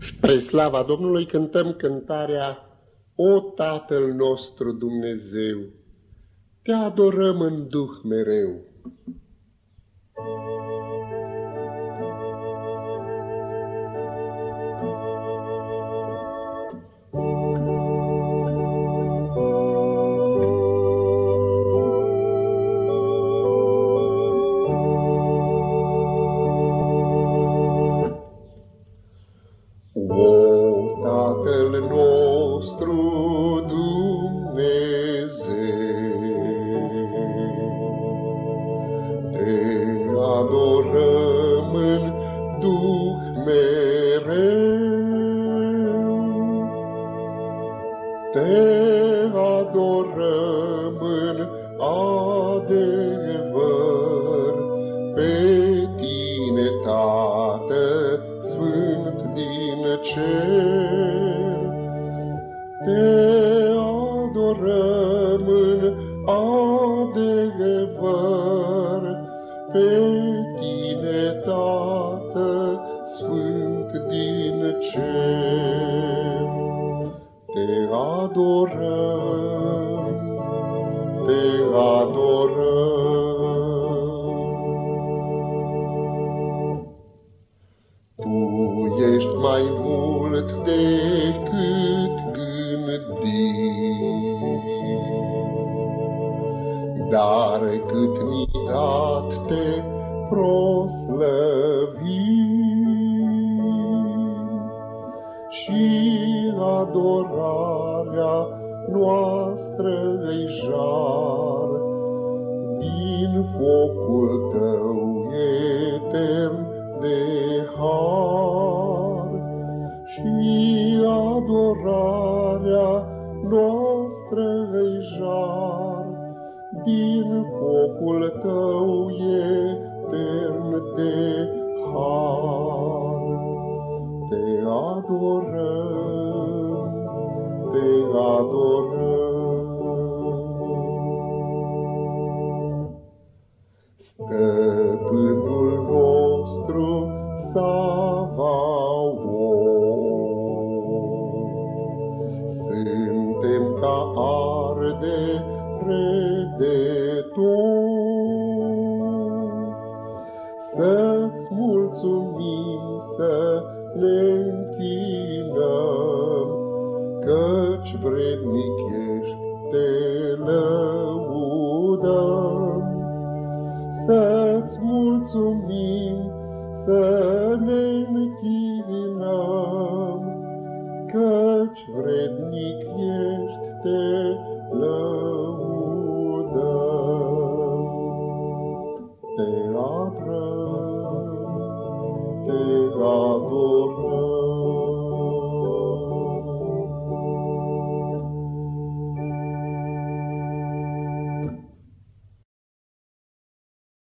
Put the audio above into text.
Spre slava Domnului cântăm cântarea O Tatăl nostru Dumnezeu, te adorăm în duh mereu. Adorăm în duh mereu. Te adorăm în adevăr, pe tine, Tată, Sfânt din cer. Adorăm în adevăr, pe tine, Tată, Sfânt din cer. Te adorăm, te adorăm. Tu ești mai mult decât gândim, dar cât mi dat te proslăvim și adorarea noastră îi jar din focul tău etern de har și adorarea noastră îi jar din focul tău etern de har. Te adorăm, te adorăm. Stăpânul nostru, Savaot, suntem ca arde de tot. Să-ți mulțumim, să ne închinăm, Căci vrednic ești, te Te adorăm, te adorăm.